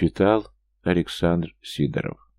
Читал Александр Сидоров.